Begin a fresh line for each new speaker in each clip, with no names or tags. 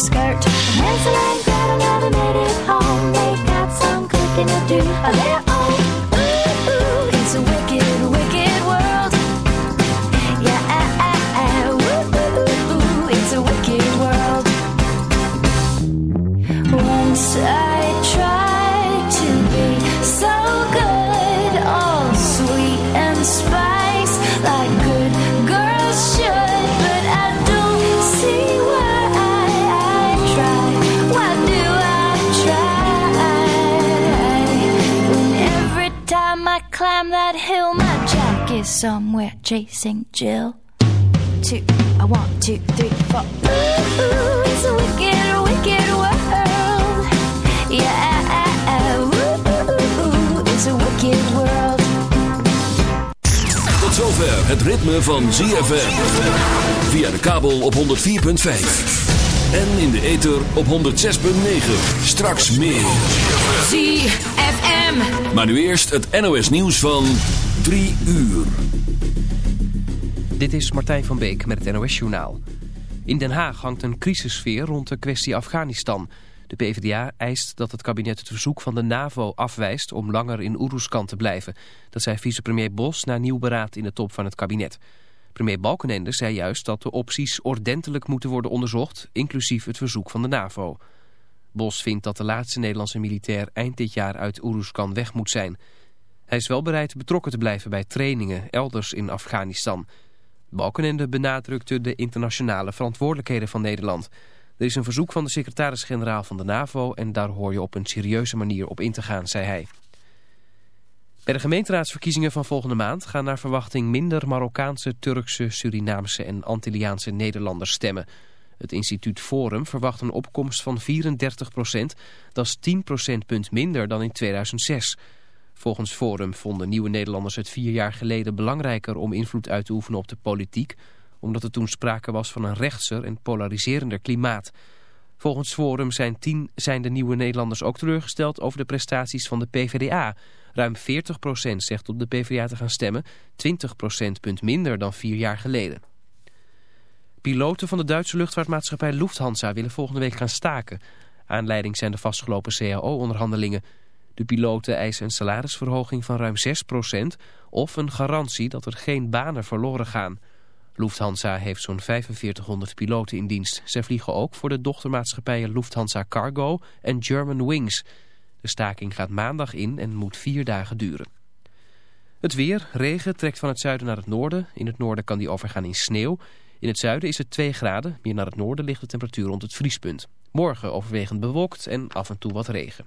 skirt. Hansel and Gretel never made it home. They got some cooking to do of their chasing Jill. Two, I want two, three, four. Ooh, it's a wicked, wicked world. Yeah, ooh, it's a wicked world.
Tot zover het ritme van ZFM. Via de kabel op 104.5. En in de ether op 106.9. Straks meer.
ZFM.
Maar nu eerst het NOS nieuws van 3 uur.
Dit is Martijn van Beek met het NOS-journaal. In Den Haag hangt een crisissfeer rond de kwestie Afghanistan. De PvdA eist dat het kabinet het verzoek van de NAVO afwijst... om langer in Oeroeskan te blijven. Dat zei vicepremier Bos na nieuw beraad in de top van het kabinet. Premier Balkenende zei juist dat de opties ordentelijk moeten worden onderzocht... inclusief het verzoek van de NAVO. Bos vindt dat de laatste Nederlandse militair eind dit jaar uit Oeroeskan weg moet zijn. Hij is wel bereid betrokken te blijven bij trainingen elders in Afghanistan... Balkenende benadrukte de internationale verantwoordelijkheden van Nederland. Er is een verzoek van de secretaris-generaal van de NAVO... en daar hoor je op een serieuze manier op in te gaan, zei hij. Bij de gemeenteraadsverkiezingen van volgende maand... gaan naar verwachting minder Marokkaanse, Turkse, Surinaamse en Antilliaanse Nederlanders stemmen. Het instituut Forum verwacht een opkomst van 34 procent. Dat is 10 procentpunt minder dan in 2006... Volgens Forum vonden nieuwe Nederlanders het vier jaar geleden belangrijker om invloed uit te oefenen op de politiek, omdat er toen sprake was van een rechtser en polariserender klimaat. Volgens Forum zijn, tien, zijn de nieuwe Nederlanders ook teleurgesteld over de prestaties van de PvdA. Ruim 40% zegt op de PvdA te gaan stemmen, 20 procentpunt minder dan vier jaar geleden. Piloten van de Duitse luchtvaartmaatschappij Lufthansa willen volgende week gaan staken. Aanleiding zijn de vastgelopen CAO-onderhandelingen. De piloten eisen een salarisverhoging van ruim 6% of een garantie dat er geen banen verloren gaan. Lufthansa heeft zo'n 4500 piloten in dienst. Zij vliegen ook voor de dochtermaatschappijen Lufthansa Cargo en German Wings. De staking gaat maandag in en moet vier dagen duren. Het weer, regen, trekt van het zuiden naar het noorden. In het noorden kan die overgaan in sneeuw. In het zuiden is het 2 graden. Meer naar het noorden ligt de temperatuur rond het vriespunt. Morgen overwegend bewolkt en af en toe wat regen.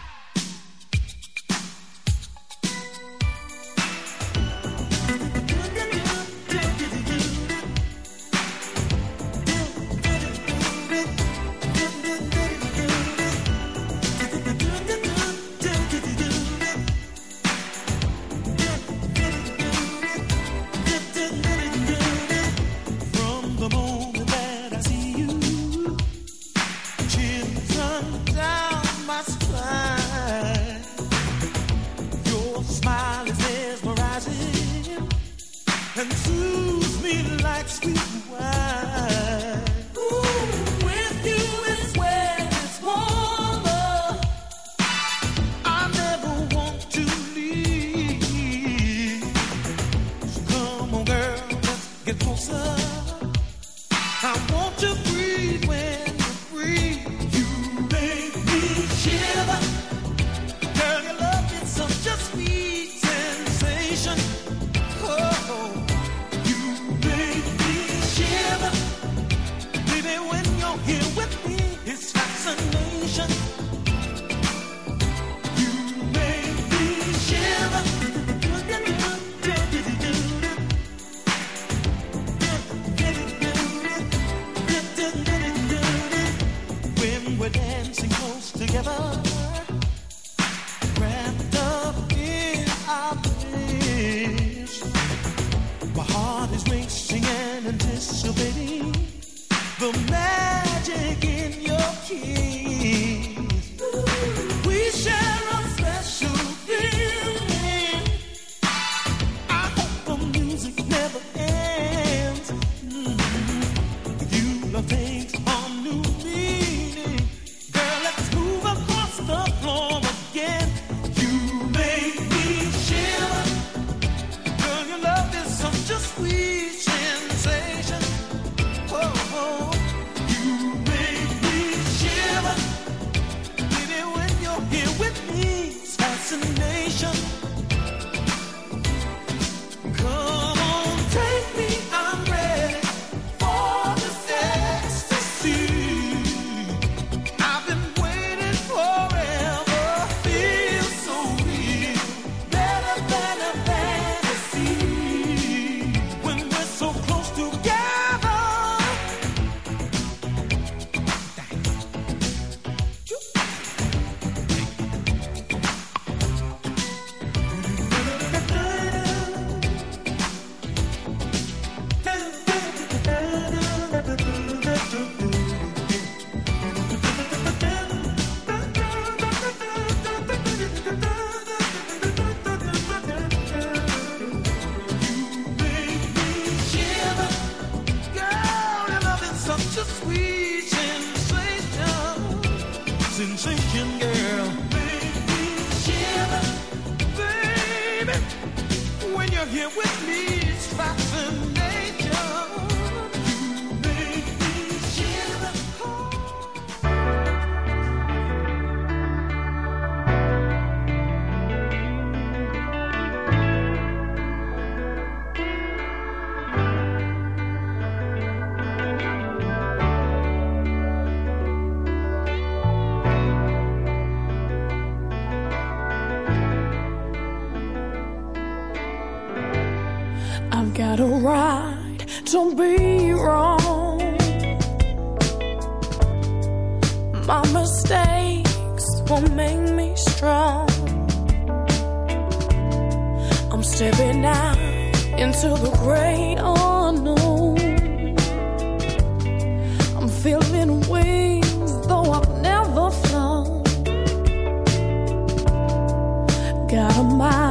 Shut make me
strong. I'm stepping out into the great unknown. I'm feeling wings, though I've never flown. Got a mind.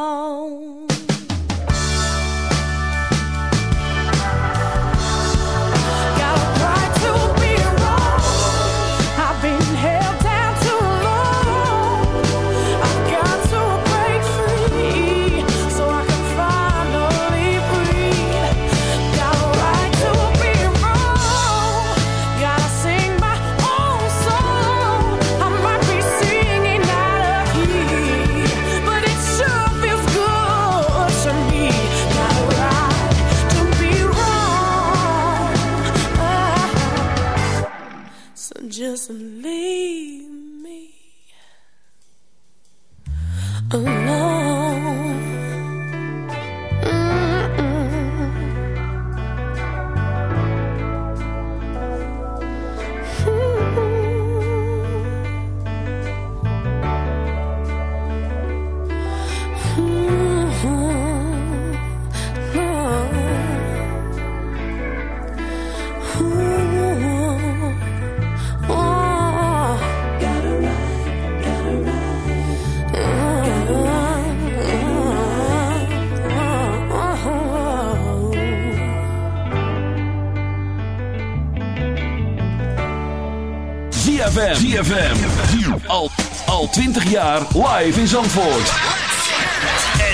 ZFM. ZFM. Al, al 20 jaar live in Zandvoort.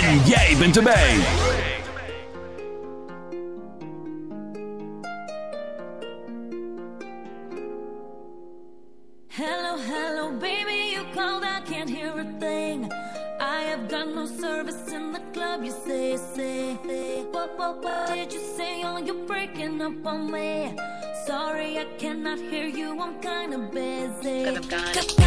En jij bent erbij.
Hello, hello baby, you called, I can't hear a thing. I have got no service in the club, you say, say. What, what, what did you say? Oh, you're breaking up on me. not you, I'm kinda busy. Cause I'm
gone.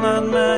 not mine.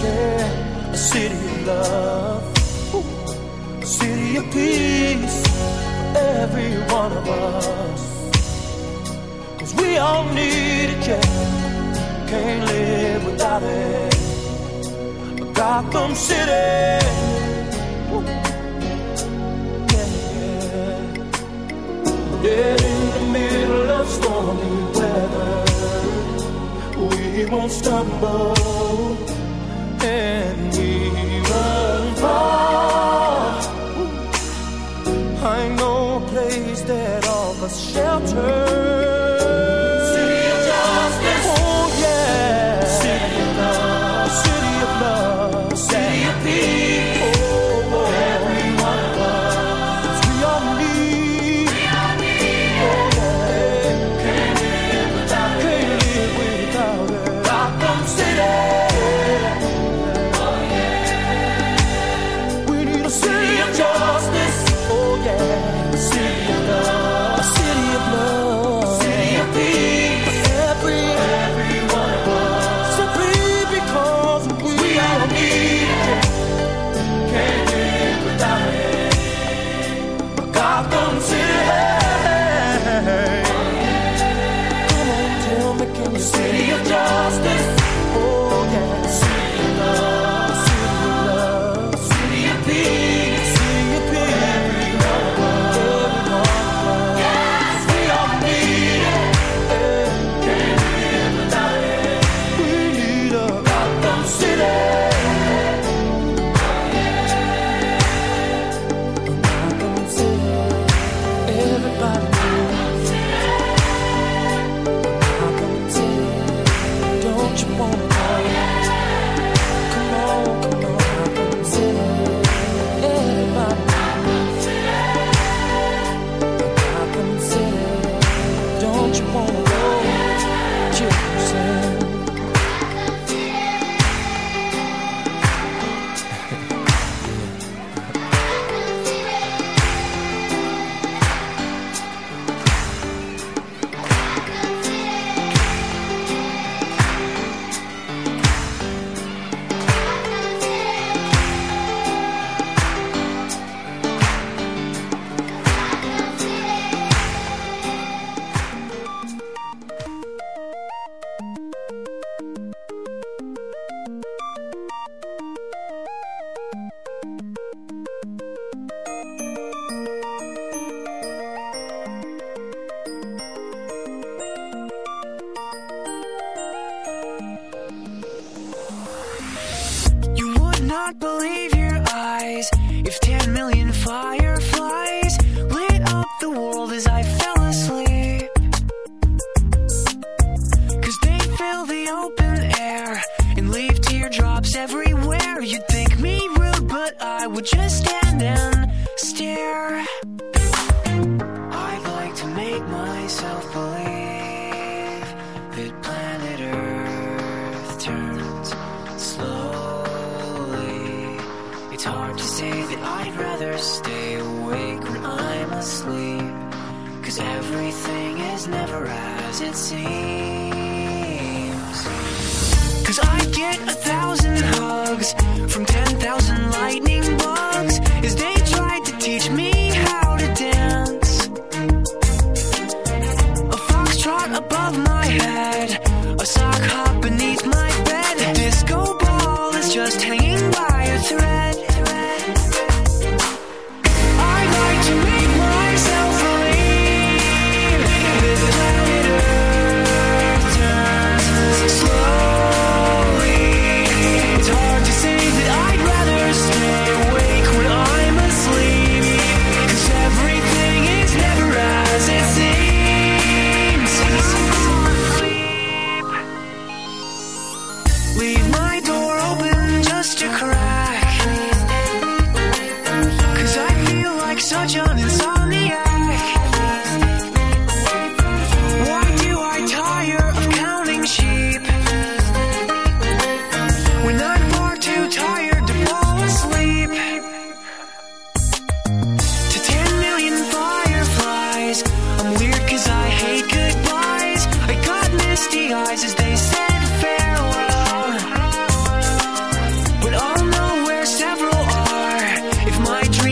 a city of love, a city of peace, every one of we all need it. Can't live without it. A Gotham City. Yeah. In the middle of stormy weather, we won't stumble shelter.
the open air and leave teardrops everywhere. You'd think me rude, but I would just stand and stare. I'd like to make myself believe that planet Earth turns slowly. It's hard to say that I'd rather stay awake when I'm asleep. Cause everything is never as it seems. thousand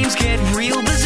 things get real bizarre.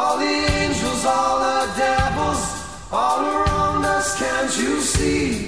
All the
angels, all the devils, all around us, can't you see?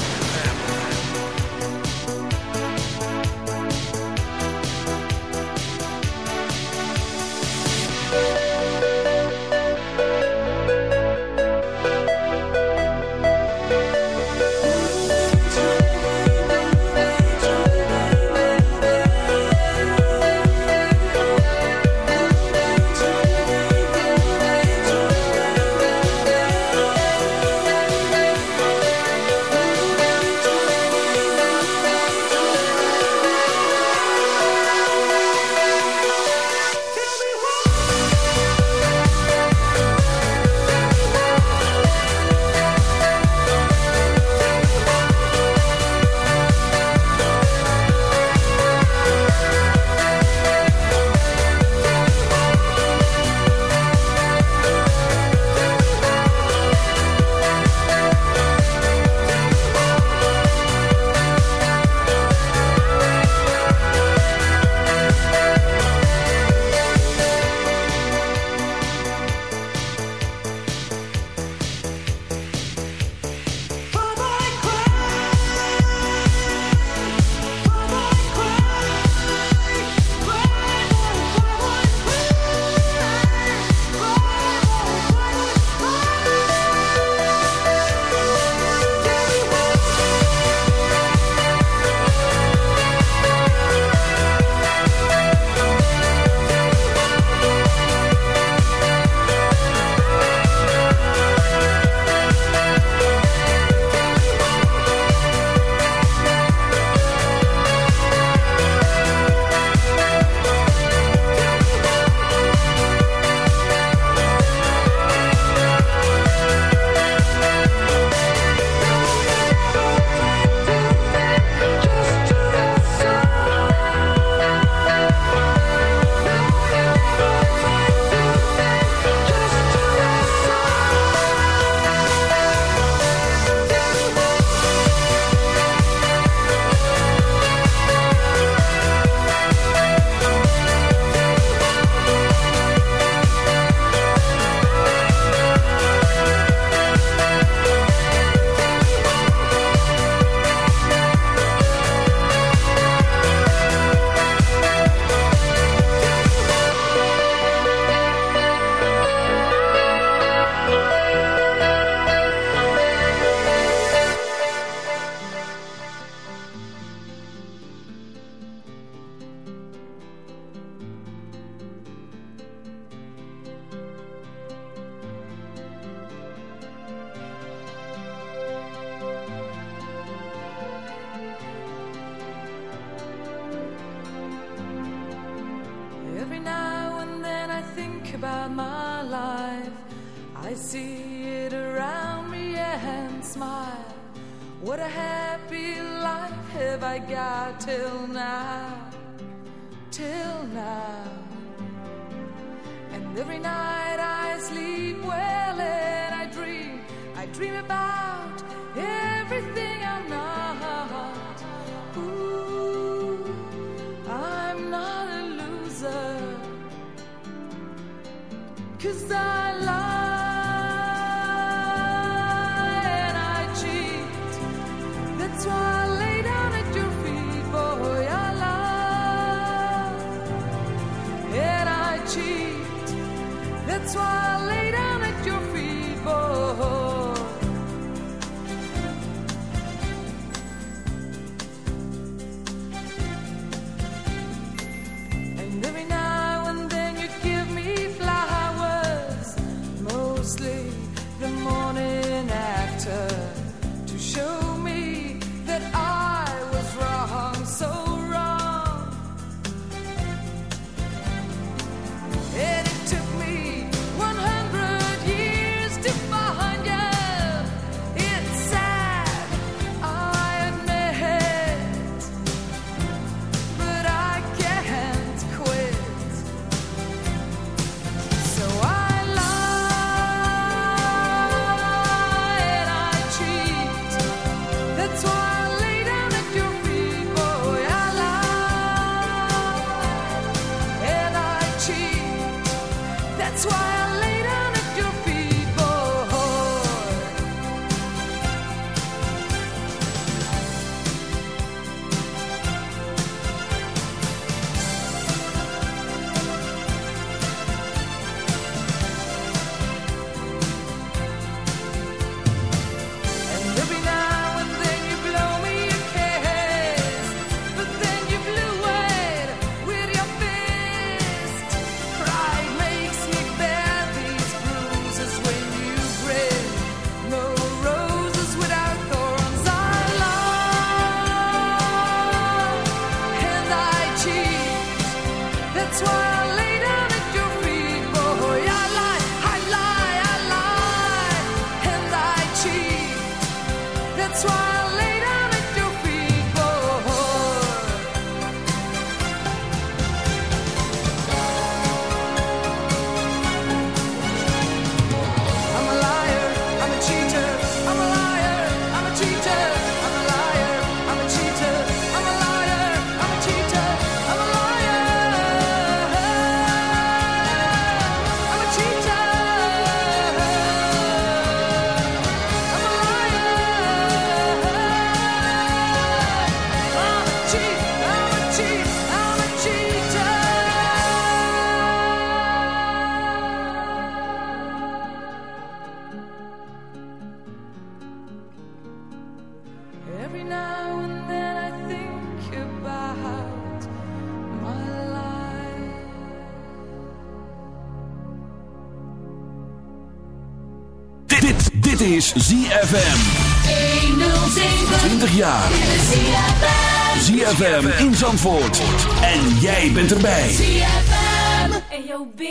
ZFM in Zandvoort. En jij bent erbij.
ZFM. Ayo B,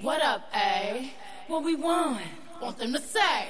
what up A? What we want? Want them to say.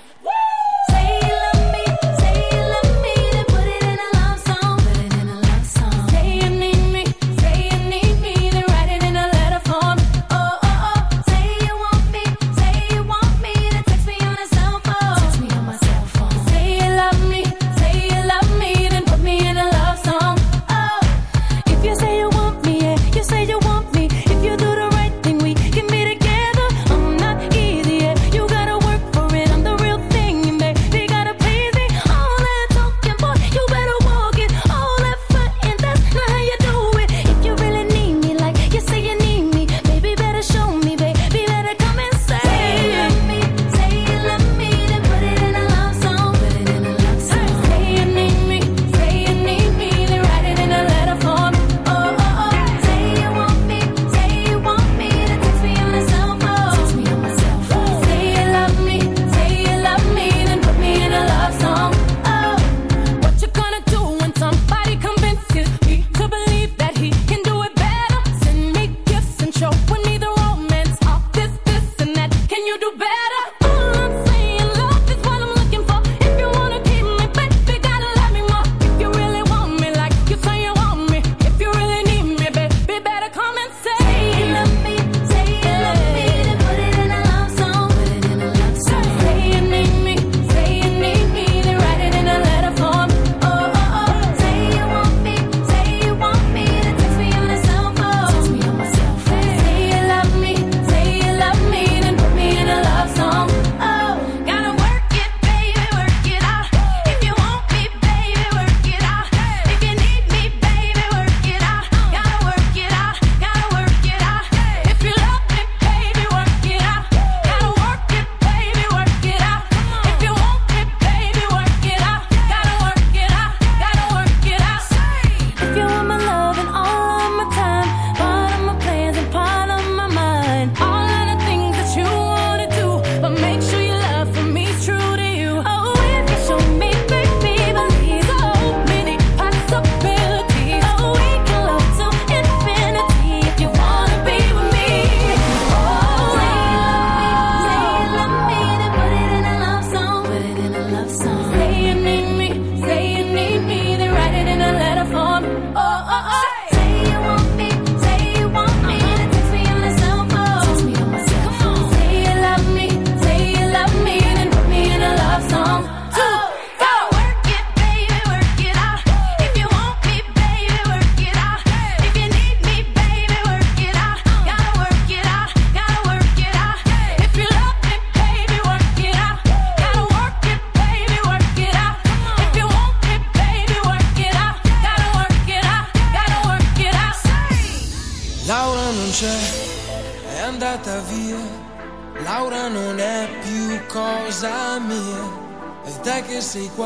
sei qua.